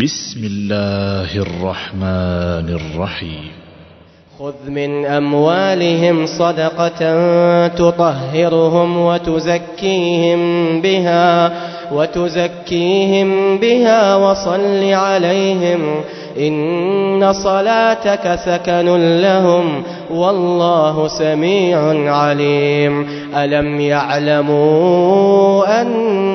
بسم الله الرحمن الرحيم. خذ من أموالهم صدقة تطهرهم وتزكيهم بها وتزكيهم بها وصل عليهم. إن صلاتك سكن لهم والله سميع عليم. ألم يعلموا أن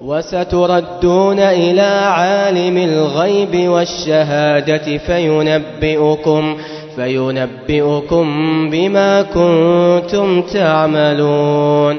وستردون إلى عالم الغيب والشهادة فينبئكم فينبئكم بما كنتم تعملون.